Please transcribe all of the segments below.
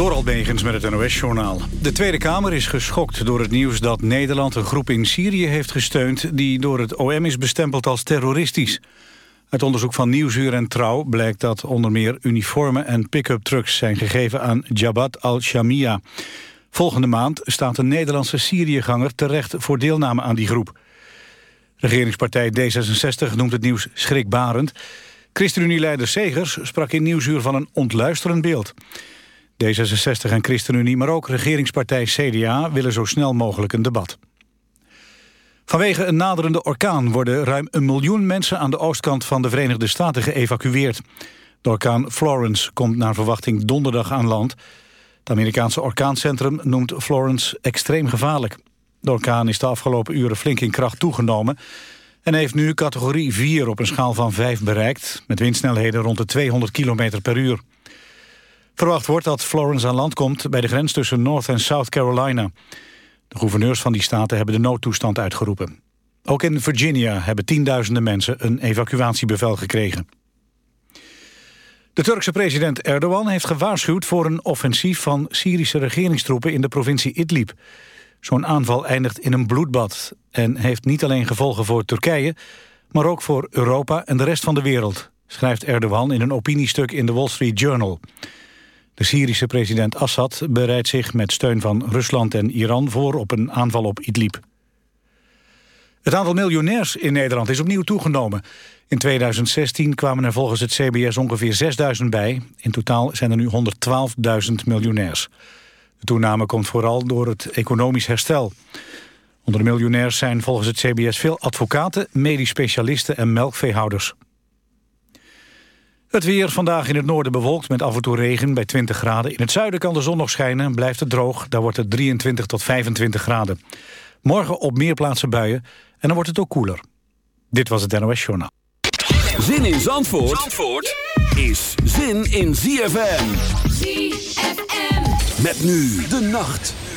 Door Albegens met het NOS-journaal. De Tweede Kamer is geschokt door het nieuws dat Nederland een groep in Syrië heeft gesteund... die door het OM is bestempeld als terroristisch. Uit onderzoek van Nieuwsuur en Trouw blijkt dat onder meer uniformen en pick-up trucks... zijn gegeven aan Jabhat al-Shamia. Volgende maand staat een Nederlandse Syriëganger terecht voor deelname aan die groep. Regeringspartij D66 noemt het nieuws schrikbarend. ChristenUnie-leider Segers sprak in Nieuwsuur van een ontluisterend beeld... D66 en ChristenUnie, maar ook regeringspartij CDA... willen zo snel mogelijk een debat. Vanwege een naderende orkaan worden ruim een miljoen mensen... aan de oostkant van de Verenigde Staten geëvacueerd. De orkaan Florence komt naar verwachting donderdag aan land. Het Amerikaanse orkaancentrum noemt Florence extreem gevaarlijk. De orkaan is de afgelopen uren flink in kracht toegenomen... en heeft nu categorie 4 op een schaal van 5 bereikt... met windsnelheden rond de 200 km per uur. Verwacht wordt dat Florence aan land komt bij de grens tussen North en South Carolina. De gouverneurs van die staten hebben de noodtoestand uitgeroepen. Ook in Virginia hebben tienduizenden mensen een evacuatiebevel gekregen. De Turkse president Erdogan heeft gewaarschuwd voor een offensief van Syrische regeringstroepen in de provincie Idlib. Zo'n aanval eindigt in een bloedbad en heeft niet alleen gevolgen voor Turkije, maar ook voor Europa en de rest van de wereld, schrijft Erdogan in een opiniestuk in de Wall Street Journal. De Syrische president Assad bereidt zich met steun van Rusland en Iran voor op een aanval op Idlib. Het aantal miljonairs in Nederland is opnieuw toegenomen. In 2016 kwamen er volgens het CBS ongeveer 6.000 bij. In totaal zijn er nu 112.000 miljonairs. De toename komt vooral door het economisch herstel. Onder de miljonairs zijn volgens het CBS veel advocaten, medisch specialisten en melkveehouders. Het weer vandaag in het noorden bewolkt met af en toe regen bij 20 graden. In het zuiden kan de zon nog schijnen en blijft het droog. Daar wordt het 23 tot 25 graden. Morgen op meer plaatsen buien en dan wordt het ook koeler. Dit was het NOS Journaal. Zin in Zandvoort, Zandvoort is zin in ZFM. ZFM. Met nu de nacht.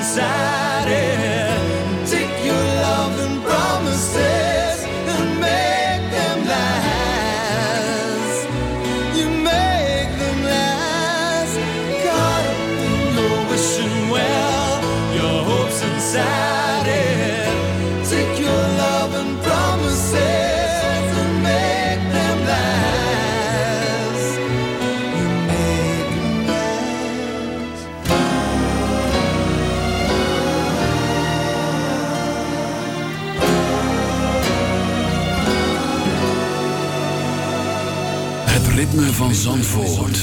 pensar van Zandvoort.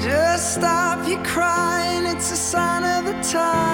Just stop your crying, it's a sign of the times.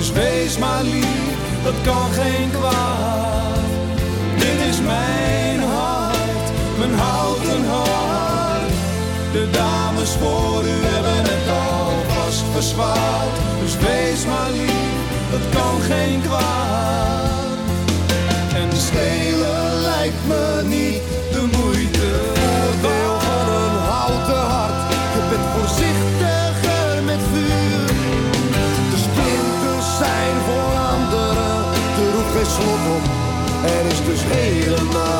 Dus wees maar lief, dat kan geen kwaad. Dit is mijn hart, mijn houten hart. De dames voor u hebben het alvast verzwaard. Dus wees maar lief, dat kan geen kwaad. En stelen lijkt me niet slot op. Er is dus helemaal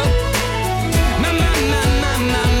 My, my,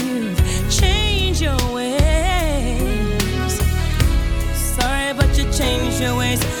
your ways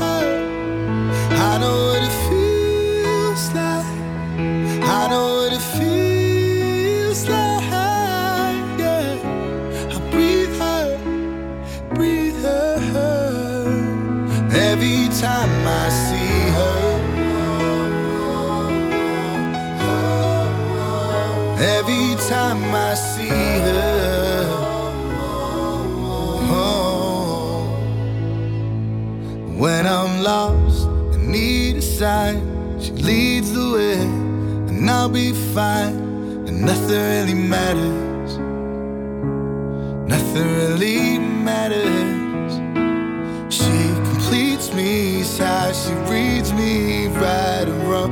sign, she leads the way, and I'll be fine, and nothing really matters. Nothing really matters. She completes me, sighs, she reads me right and wrong.